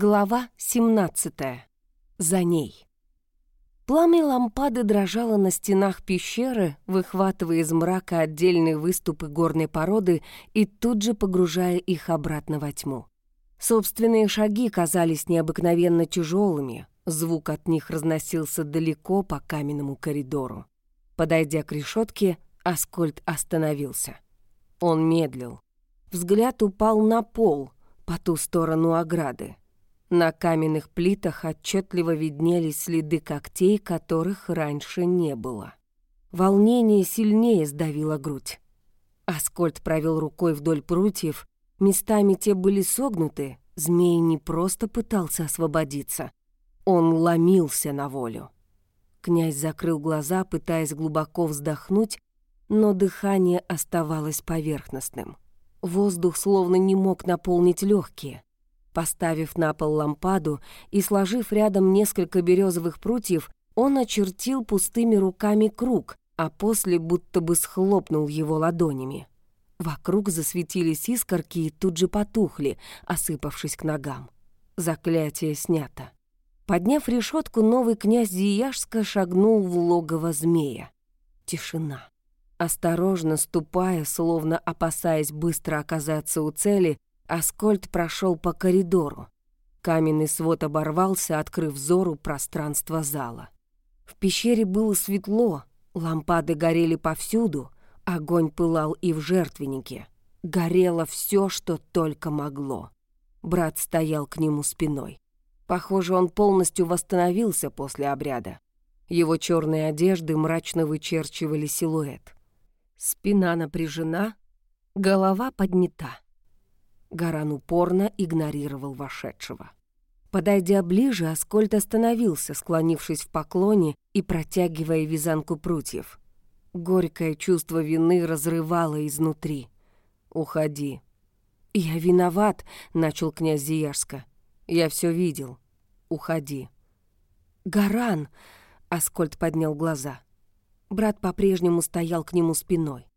Глава 17. За ней. Пламя лампады дрожало на стенах пещеры, выхватывая из мрака отдельные выступы горной породы и тут же погружая их обратно во тьму. Собственные шаги казались необыкновенно тяжелыми, звук от них разносился далеко по каменному коридору. Подойдя к решетке, Аскольд остановился. Он медлил. Взгляд упал на пол, по ту сторону ограды. На каменных плитах отчетливо виднелись следы когтей, которых раньше не было. Волнение сильнее сдавило грудь. Аскольд провел рукой вдоль прутьев. Местами те были согнуты. Змей не просто пытался освободиться. Он ломился на волю. Князь закрыл глаза, пытаясь глубоко вздохнуть, но дыхание оставалось поверхностным. Воздух словно не мог наполнить легкие. Поставив на пол лампаду и сложив рядом несколько березовых прутьев, он очертил пустыми руками круг, а после будто бы схлопнул его ладонями. Вокруг засветились искорки и тут же потухли, осыпавшись к ногам. Заклятие снято. Подняв решетку, новый князь Зияшска шагнул в логово змея. Тишина. Осторожно ступая, словно опасаясь быстро оказаться у цели, Аскольд прошел по коридору. Каменный свод оборвался, открыв взору пространство зала. В пещере было светло, лампады горели повсюду, огонь пылал и в жертвеннике. Горело все, что только могло. Брат стоял к нему спиной. Похоже, он полностью восстановился после обряда. Его черные одежды мрачно вычерчивали силуэт. Спина напряжена, голова поднята. Гаран упорно игнорировал вошедшего. Подойдя ближе, Аскольд остановился, склонившись в поклоне и протягивая вязанку прутьев. Горькое чувство вины разрывало изнутри. «Уходи». «Я виноват», — начал князь Зияшска. «Я все видел. Уходи». «Гаран!» — Аскольд поднял глаза. Брат по-прежнему стоял к нему спиной.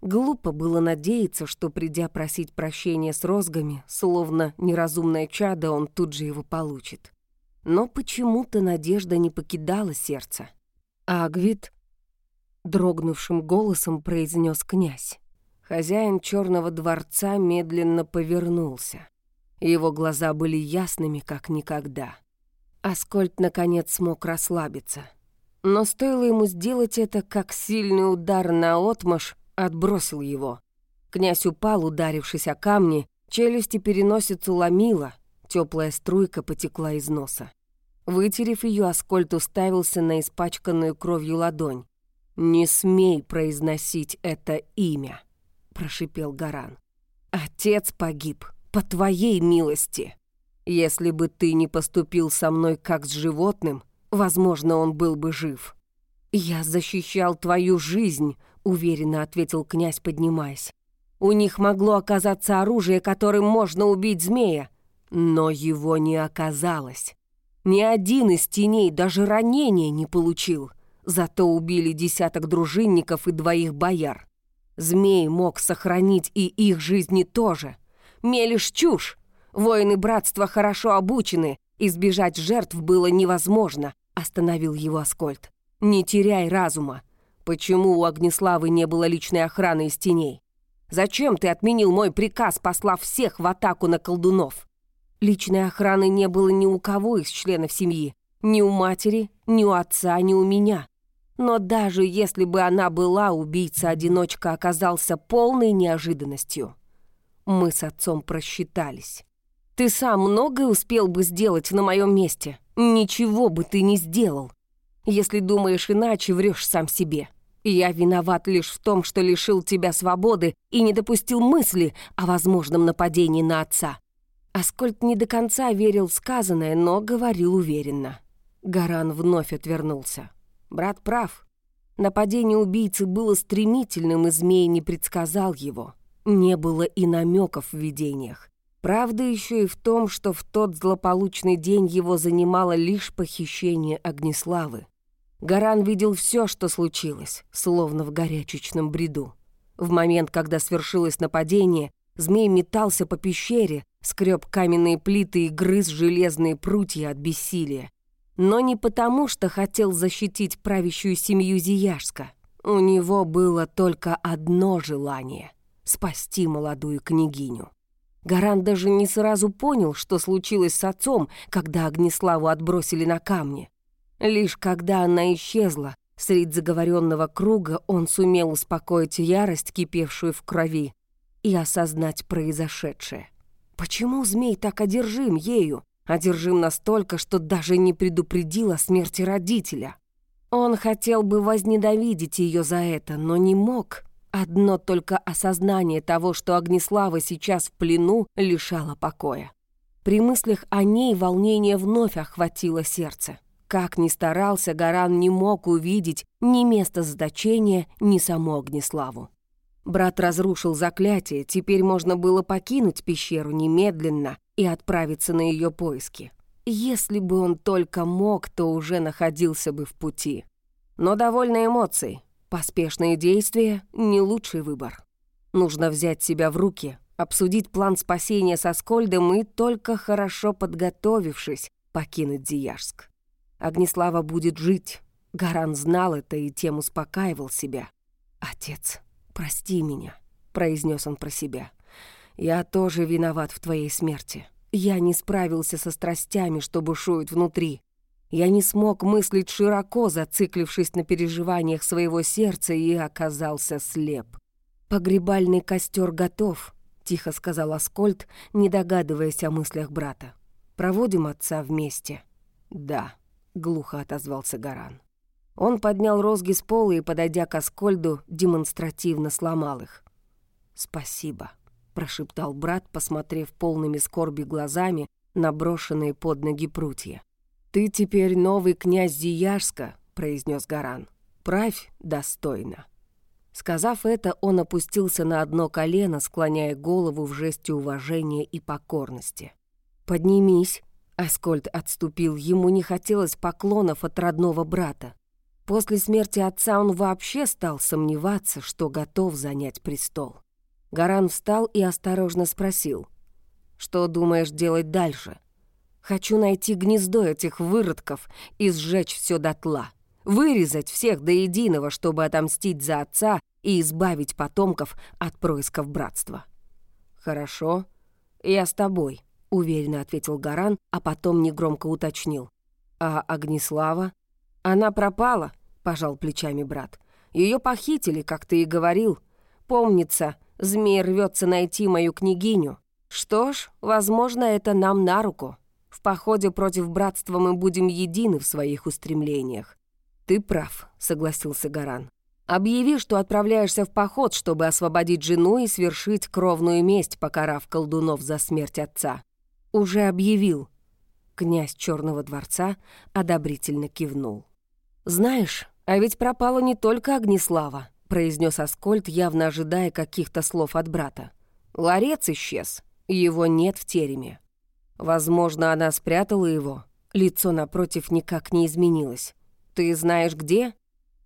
Глупо было надеяться, что, придя просить прощения с розгами, словно неразумное чадо, он тут же его получит. Но почему-то надежда не покидала сердце. «Агвит», — дрогнувшим голосом произнес князь. Хозяин черного дворца медленно повернулся. Его глаза были ясными, как никогда. Аскольд, наконец, смог расслабиться. Но стоило ему сделать это, как сильный удар на отмаш отбросил его. Князь упал, ударившись о камни, челюсти переносицу ломила, теплая струйка потекла из носа. Вытерев ее, Аскольд уставился на испачканную кровью ладонь. «Не смей произносить это имя», — прошипел Гаран. «Отец погиб, по твоей милости. Если бы ты не поступил со мной как с животным, возможно, он был бы жив». «Я защищал твою жизнь», уверенно ответил князь, поднимаясь. У них могло оказаться оружие, которым можно убить змея, но его не оказалось. Ни один из теней даже ранения не получил, зато убили десяток дружинников и двоих бояр. Змей мог сохранить и их жизни тоже. Мелешь чушь. Воины братства хорошо обучены, избежать жертв было невозможно, остановил его Аскольд. Не теряй разума. Почему у Огнеславы не было личной охраны из теней? Зачем ты отменил мой приказ, послав всех в атаку на колдунов? Личной охраны не было ни у кого из членов семьи. Ни у матери, ни у отца, ни у меня. Но даже если бы она была, убийца-одиночка оказался полной неожиданностью. Мы с отцом просчитались. Ты сам многое успел бы сделать на моем месте. Ничего бы ты не сделал. Если думаешь иначе, врешь сам себе. Я виноват лишь в том, что лишил тебя свободы и не допустил мысли о возможном нападении на отца». Аскольд не до конца верил сказанное, но говорил уверенно. Гаран вновь отвернулся. Брат прав. Нападение убийцы было стремительным, и змей не предсказал его. Не было и намеков в видениях. Правда еще и в том, что в тот злополучный день его занимало лишь похищение Огнеславы. Гаран видел все, что случилось, словно в горячечном бреду. В момент, когда свершилось нападение, змей метался по пещере, скреб каменные плиты и грыз железные прутья от бессилия. Но не потому, что хотел защитить правящую семью Зияшска. У него было только одно желание — спасти молодую княгиню. Гаран даже не сразу понял, что случилось с отцом, когда Огнеславу отбросили на камни. Лишь когда она исчезла, среди заговоренного круга он сумел успокоить ярость, кипевшую в крови, и осознать произошедшее. Почему змей так одержим ею? Одержим настолько, что даже не предупредил о смерти родителя. Он хотел бы возненавидеть ее за это, но не мог. Одно только осознание того, что Огнеслава сейчас в плену, лишало покоя. При мыслях о ней волнение вновь охватило сердце. Как ни старался, Гаран не мог увидеть ни место заточения, ни саму Огнеславу. Брат разрушил заклятие, теперь можно было покинуть пещеру немедленно и отправиться на ее поиски. Если бы он только мог, то уже находился бы в пути. Но довольно эмоций. Поспешные действия — не лучший выбор. Нужно взять себя в руки, обсудить план спасения со Скольдом и, только хорошо подготовившись, покинуть Зияжск. Огнеслава будет жить. Гаран знал это и тем успокаивал себя. «Отец, прости меня», — произнес он про себя. «Я тоже виноват в твоей смерти. Я не справился со страстями, что бушуют внутри. Я не смог мыслить широко, зациклившись на переживаниях своего сердца, и оказался слеп. «Погребальный костер готов», — тихо сказал Аскольд, не догадываясь о мыслях брата. «Проводим отца вместе». «Да», — глухо отозвался Гаран. Он поднял розги с пола и, подойдя к Аскольду, демонстративно сломал их. «Спасибо», — прошептал брат, посмотрев полными скорби глазами на брошенные под ноги прутья. «Ты теперь новый князь Зияжска», — произнес Гаран. «Правь достойно». Сказав это, он опустился на одно колено, склоняя голову в жесте уважения и покорности. «Поднимись», — Аскольд отступил, ему не хотелось поклонов от родного брата. После смерти отца он вообще стал сомневаться, что готов занять престол. Гаран встал и осторожно спросил, «Что думаешь делать дальше?» «Хочу найти гнездо этих выродков и сжечь все дотла, вырезать всех до единого, чтобы отомстить за отца и избавить потомков от происков братства». «Хорошо, я с тобой», — уверенно ответил Гаран, а потом негромко уточнил. «А Огнеслава?» «Она пропала», — пожал плечами брат. Ее похитили, как ты и говорил. Помнится, змей рвется найти мою княгиню. Что ж, возможно, это нам на руку. В походе против братства мы будем едины в своих устремлениях. Ты прав, согласился Гаран. Объяви, что отправляешься в поход, чтобы освободить жену и свершить кровную месть, покарав колдунов за смерть отца. Уже объявил. Князь Черного дворца одобрительно кивнул. «Знаешь, а ведь пропала не только Огнеслава», — произнес Аскольд, явно ожидая каких-то слов от брата. «Ларец исчез. Его нет в тереме. Возможно, она спрятала его. Лицо напротив никак не изменилось. Ты знаешь, где?»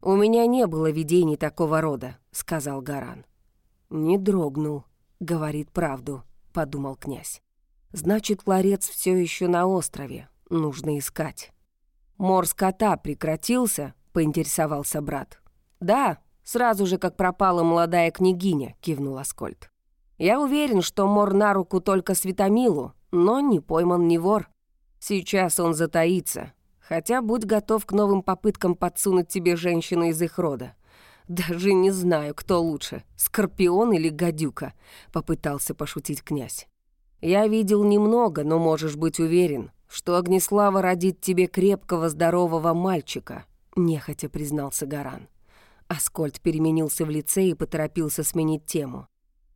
«У меня не было видений такого рода», — сказал Гаран. «Не дрогнул, говорит правду», — подумал князь. «Значит, ларец все еще на острове. Нужно искать». «Мор скота прекратился?» — поинтересовался брат. «Да, сразу же, как пропала молодая княгиня», — кивнул Аскольд. «Я уверен, что мор на руку только Светомилу, но не пойман не вор. Сейчас он затаится, хотя будь готов к новым попыткам подсунуть тебе женщину из их рода. Даже не знаю, кто лучше, скорпион или гадюка», — попытался пошутить князь. «Я видел немного, но можешь быть уверен, что Огнеслава родит тебе крепкого, здорового мальчика», — нехотя признался Гаран. Аскольд переменился в лице и поторопился сменить тему.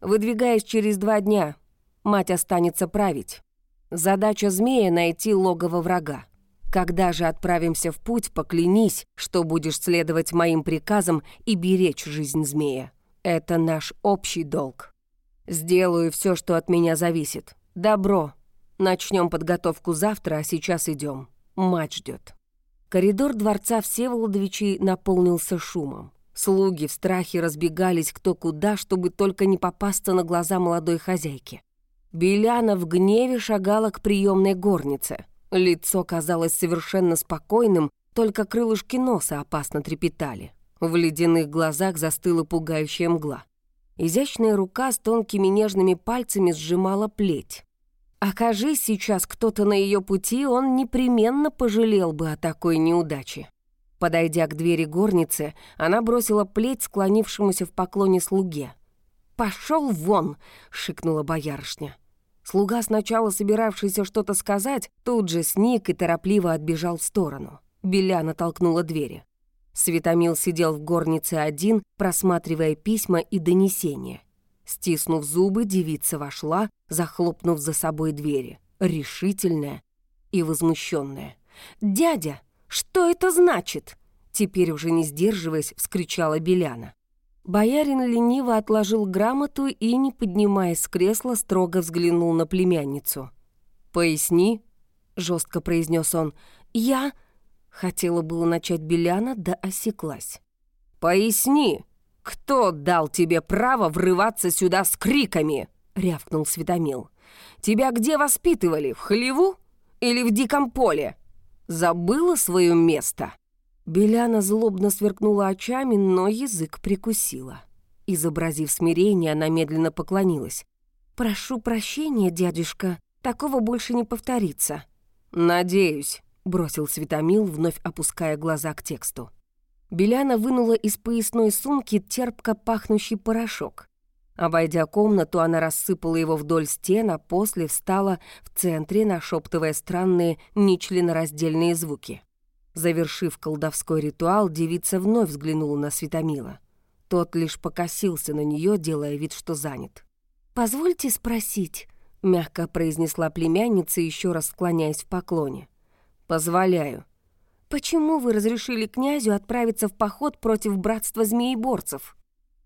«Выдвигаясь через два дня, мать останется править. Задача змея — найти логово врага. Когда же отправимся в путь, поклянись, что будешь следовать моим приказам и беречь жизнь змея. Это наш общий долг. Сделаю все, что от меня зависит. Добро, Начнем подготовку завтра, а сейчас идем. Мать ждет. Коридор дворца Всеволодовичей наполнился шумом. Слуги в страхе разбегались кто куда, чтобы только не попасться на глаза молодой хозяйки. Беляна в гневе шагала к приемной горнице. Лицо казалось совершенно спокойным, только крылышки носа опасно трепетали. В ледяных глазах застыла пугающая мгла. Изящная рука с тонкими нежными пальцами сжимала плеть. Окажись сейчас кто-то на ее пути, он непременно пожалел бы о такой неудаче. Подойдя к двери горницы, она бросила плеть склонившемуся в поклоне слуге. «Пошел вон!» — шикнула боярышня. Слуга, сначала собиравшийся что-то сказать, тут же сник и торопливо отбежал в сторону. Беляна толкнула двери. Светомил сидел в горнице один, просматривая письма и донесения. Стиснув зубы, девица вошла, захлопнув за собой двери, решительная и возмущенная. «Дядя, что это значит?» Теперь уже не сдерживаясь, вскричала Беляна. Боярин лениво отложил грамоту и, не поднимаясь с кресла, строго взглянул на племянницу. «Поясни», — жестко произнес он. «Я...» — хотела было начать Беляна, да осеклась. «Поясни, кто дал тебе право врываться сюда с криками?» — рявкнул Светомил. «Тебя где воспитывали, в хлеву или в диком поле? Забыла свое место?» Беляна злобно сверкнула очами, но язык прикусила. Изобразив смирение, она медленно поклонилась. «Прошу прощения, дядюшка, такого больше не повторится». «Надеюсь», — бросил Светомил, вновь опуская глаза к тексту. Беляна вынула из поясной сумки терпко пахнущий порошок. Обойдя комнату, она рассыпала его вдоль стен, а после встала в центре, нашептывая странные нечленораздельные звуки. Завершив колдовской ритуал, девица вновь взглянула на Светомила. Тот лишь покосился на нее, делая вид, что занят. «Позвольте спросить», — мягко произнесла племянница, еще раз склоняясь в поклоне. «Позволяю». «Почему вы разрешили князю отправиться в поход против братства змееборцев?»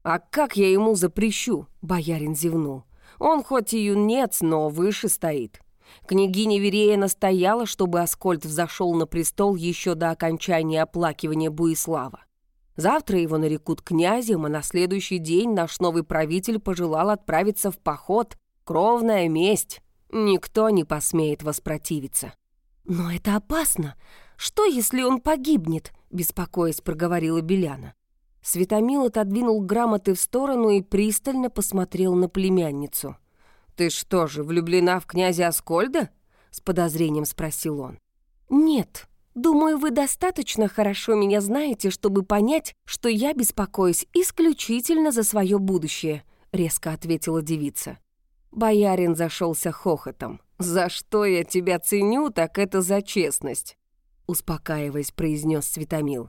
«А как я ему запрещу?» — боярин зевнул. «Он хоть и юнец, но выше стоит. Княгиня Верея настояла, чтобы Аскольд взошел на престол еще до окончания оплакивания Буислава. Завтра его нарекут князем, а на следующий день наш новый правитель пожелал отправиться в поход. Кровная месть. Никто не посмеет воспротивиться. «Но это опасно. Что, если он погибнет?» — беспокоясь проговорила Беляна. Светомил отодвинул грамоты в сторону и пристально посмотрел на племянницу — «Ты что же, влюблена в князя Аскольда?» — с подозрением спросил он. «Нет. Думаю, вы достаточно хорошо меня знаете, чтобы понять, что я беспокоюсь исключительно за свое будущее», — резко ответила девица. Боярин зашелся хохотом. «За что я тебя ценю, так это за честность», — успокаиваясь, произнес Светомил.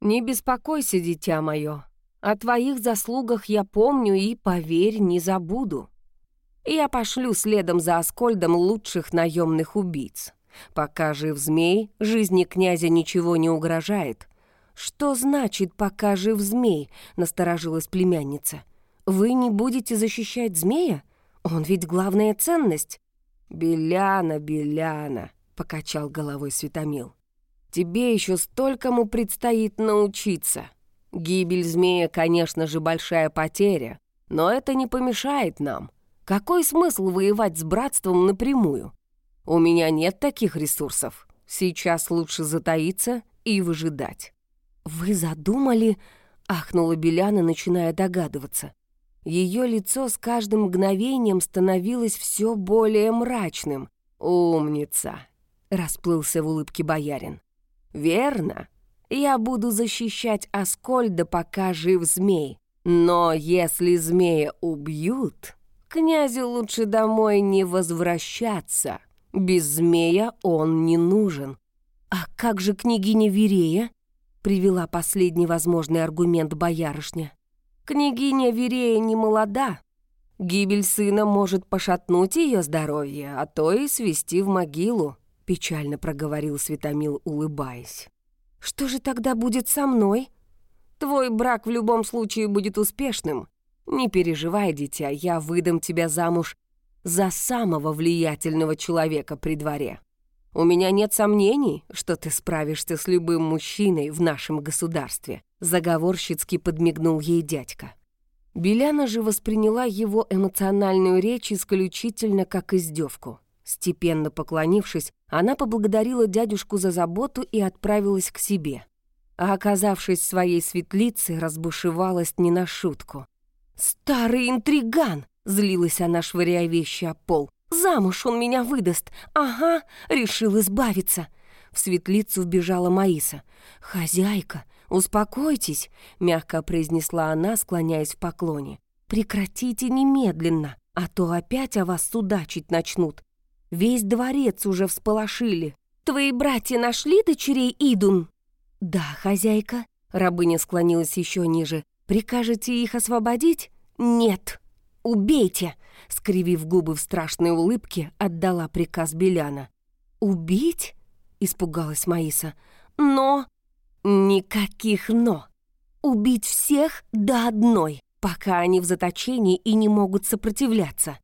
«Не беспокойся, дитя мое. О твоих заслугах я помню и, поверь, не забуду. Я пошлю следом за Аскольдом лучших наемных убийц. Пока жив змей, жизни князя ничего не угрожает. Что значит «пока жив змей»? Насторожилась племянница. Вы не будете защищать змея? Он ведь главная ценность. «Беляна, Беляна», — покачал головой Светомил. «Тебе еще столькому предстоит научиться. Гибель змея, конечно же, большая потеря, но это не помешает нам. Какой смысл воевать с братством напрямую? У меня нет таких ресурсов. Сейчас лучше затаиться и выжидать. «Вы задумали?» — ахнула Беляна, начиная догадываться. Ее лицо с каждым мгновением становилось все более мрачным. «Умница!» — расплылся в улыбке боярин. «Верно. Я буду защищать Аскольда, пока жив змей. Но если змея убьют, Князю лучше домой не возвращаться. Без змея он не нужен. А как же княгиня Верея? Привела последний возможный аргумент боярышня. Княгиня Верея не молода. Гибель сына может пошатнуть ее здоровье, а то и свести в могилу, печально проговорил Светомил, улыбаясь. Что же тогда будет со мной? Твой брак в любом случае будет успешным. «Не переживай, дитя, я выдам тебя замуж за самого влиятельного человека при дворе. У меня нет сомнений, что ты справишься с любым мужчиной в нашем государстве», заговорщицки подмигнул ей дядька. Беляна же восприняла его эмоциональную речь исключительно как издевку. Степенно поклонившись, она поблагодарила дядюшку за заботу и отправилась к себе. А оказавшись в своей светлице, разбушевалась не на шутку. «Старый интриган!» — злилась она, швыряя вещи о пол. «Замуж он меня выдаст! Ага, решил избавиться!» В светлицу вбежала Маиса. «Хозяйка, успокойтесь!» — мягко произнесла она, склоняясь в поклоне. «Прекратите немедленно, а то опять о вас судачить начнут. Весь дворец уже всполошили. Твои братья нашли дочерей Идун?» «Да, хозяйка», — рабыня склонилась еще ниже. «Прикажете их освободить?» «Нет! Убейте!» — скривив губы в страшной улыбке, отдала приказ Беляна. «Убить?» — испугалась Маиса. «Но...» «Никаких «но». Убить всех до одной, пока они в заточении и не могут сопротивляться».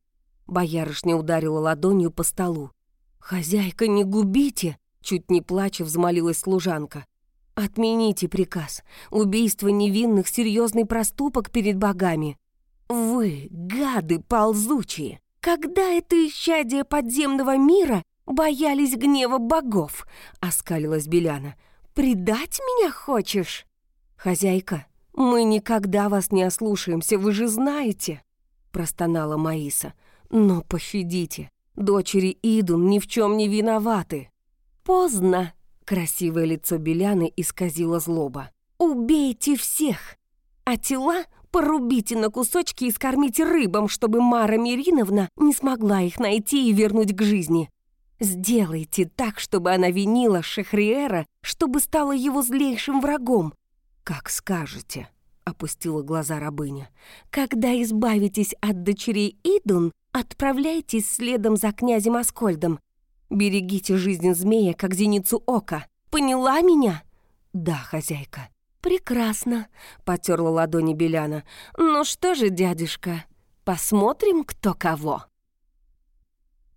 Боярышня ударила ладонью по столу. «Хозяйка, не губите!» — чуть не плача взмолилась служанка. «Отмените приказ. Убийство невинных — серьезный проступок перед богами. Вы, гады ползучие, когда это исчадие подземного мира боялись гнева богов?» — оскалилась Беляна. «Предать меня хочешь?» «Хозяйка, мы никогда вас не ослушаемся, вы же знаете!» — простонала Маиса. «Но пощадите, дочери Идун ни в чем не виноваты!» «Поздно!» Красивое лицо Беляны исказило злоба. «Убейте всех! А тела порубите на кусочки и скормите рыбам, чтобы Мара Мириновна не смогла их найти и вернуть к жизни. Сделайте так, чтобы она винила Шехриэра, чтобы стала его злейшим врагом. Как скажете» опустила глаза рабыня. «Когда избавитесь от дочерей Идун, отправляйтесь следом за князем Аскольдом. Берегите жизнь змея, как зеницу ока. Поняла меня?» «Да, хозяйка». «Прекрасно», — потерла ладони Беляна. «Ну что же, дядюшка, посмотрим, кто кого».